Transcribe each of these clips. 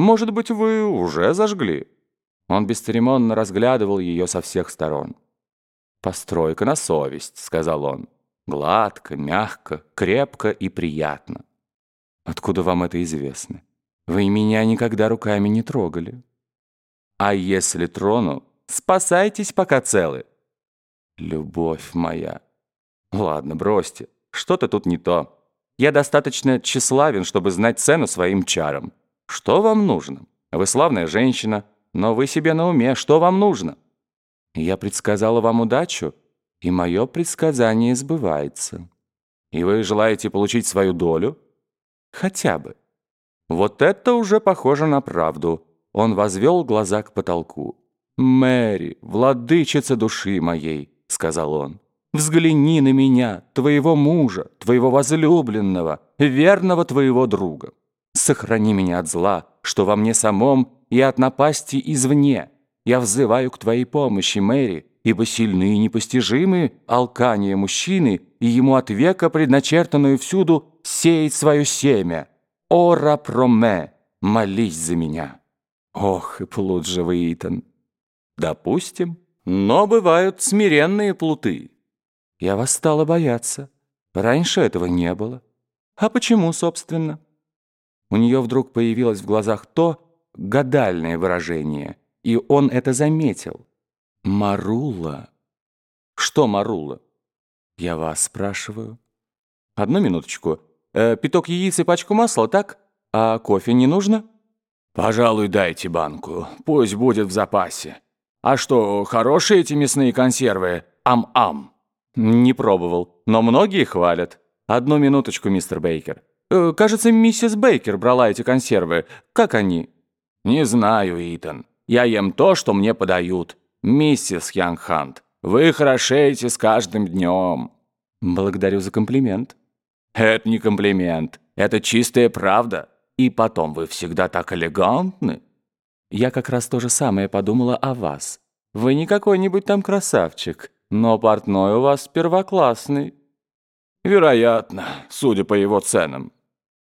Может быть, вы уже зажгли?» Он бесцеремонно разглядывал ее со всех сторон. «Постройка на совесть», — сказал он. «Гладко, мягко, крепко и приятно». «Откуда вам это известно? Вы меня никогда руками не трогали». «А если трону, спасайтесь, пока целы». «Любовь моя». «Ладно, бросьте. Что-то тут не то. Я достаточно тщеславен, чтобы знать цену своим чарам. Что вам нужно? Вы славная женщина, но вы себе на уме. Что вам нужно?» Я предсказала вам удачу, и мое предсказание сбывается. И вы желаете получить свою долю? Хотя бы. Вот это уже похоже на правду. Он возвел глаза к потолку. «Мэри, владычица души моей», — сказал он, «взгляни на меня, твоего мужа, твоего возлюбленного, верного твоего друга. Сохрани меня от зла, что во мне самом, и от напасти извне. Я взываю к твоей помощи, Мэри, ибо сильны и непостижимы алкания мужчины, и ему от века предначертанную всюду сеять свое семя. Ора проме, молись за меня. Ох, и плут же вы, Итан. Допустим, но бывают смиренные плуты. Я вас стала бояться. Раньше этого не было. А почему, собственно? У нее вдруг появилось в глазах то гадальное выражение — и он это заметил. Марула. Что Марула? Я вас спрашиваю. Одну минуточку. Э, пяток яиц и пачку масла, так? А кофе не нужно? Пожалуй, дайте банку. Пусть будет в запасе. А что, хорошие эти мясные консервы? Ам-ам. Не пробовал, но многие хвалят. Одну минуточку, мистер Бейкер. Э, кажется, миссис Бейкер брала эти консервы. Как они? Не знаю, Итан. Я ем то, что мне подают. Миссис Янгхант, вы хорошеете с каждым днем». «Благодарю за комплимент». «Это не комплимент. Это чистая правда. И потом, вы всегда так элегантны». «Я как раз то же самое подумала о вас. Вы не какой-нибудь там красавчик, но портной у вас первоклассный». «Вероятно, судя по его ценам».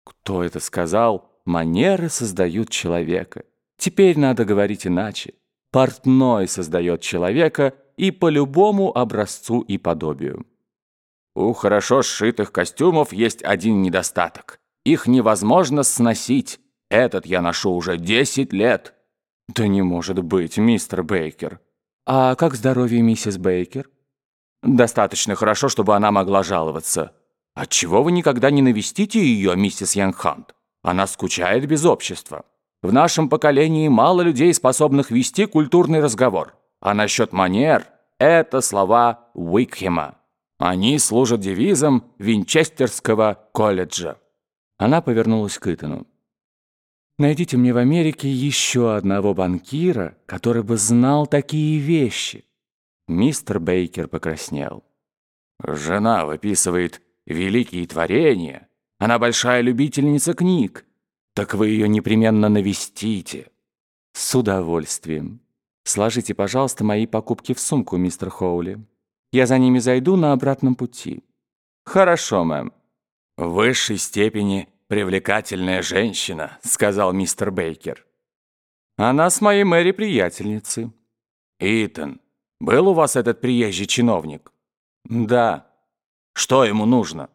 «Кто это сказал? Манеры создают человека». Теперь надо говорить иначе. Портной создает человека и по любому образцу и подобию. У хорошо сшитых костюмов есть один недостаток. Их невозможно сносить. Этот я ношу уже 10 лет. Да не может быть, мистер Бейкер. А как здоровье миссис Бейкер? Достаточно хорошо, чтобы она могла жаловаться. Отчего вы никогда не навестите ее, миссис Янгхант? Она скучает без общества. В нашем поколении мало людей, способных вести культурный разговор. А насчет манер – это слова Уикхема. Они служат девизом Винчестерского колледжа. Она повернулась к Итану. «Найдите мне в Америке еще одного банкира, который бы знал такие вещи». Мистер Бейкер покраснел. «Жена выписывает великие творения. Она большая любительница книг. «Так вы ее непременно навестите». «С удовольствием. Сложите, пожалуйста, мои покупки в сумку, мистер Хоули. Я за ними зайду на обратном пути». «Хорошо, мэм». «В высшей степени привлекательная женщина», — сказал мистер Бейкер. «Она с моей Мэри приятельницы». «Итан, был у вас этот приезжий чиновник?» «Да». «Что ему нужно?»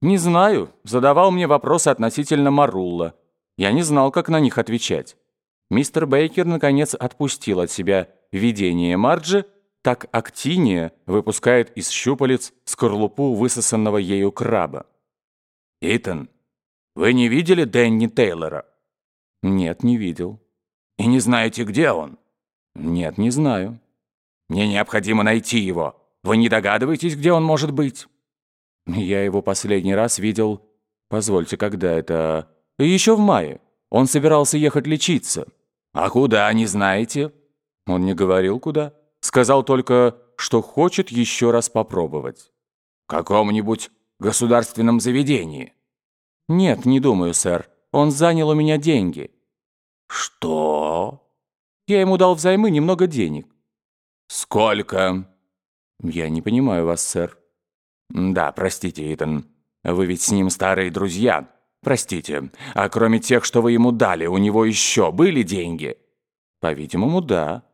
«Не знаю. Задавал мне вопросы относительно Марулла. Я не знал, как на них отвечать». Мистер Бейкер, наконец, отпустил от себя видение Марджи, так Актиния выпускает из щупалец скорлупу высосанного ею краба. «Итан, вы не видели Дэнни Тейлора?» «Нет, не видел». «И не знаете, где он?» «Нет, не знаю». «Мне необходимо найти его. Вы не догадываетесь, где он может быть?» Я его последний раз видел... Позвольте, когда это... Еще в мае. Он собирался ехать лечиться. А куда, не знаете? Он не говорил, куда. Сказал только, что хочет еще раз попробовать. В каком-нибудь государственном заведении? Нет, не думаю, сэр. Он занял у меня деньги. Что? Я ему дал взаймы немного денег. Сколько? Я не понимаю вас, сэр. «Да, простите, Итан. Вы ведь с ним старые друзья. Простите, а кроме тех, что вы ему дали, у него еще были деньги?» «По-видимому, да.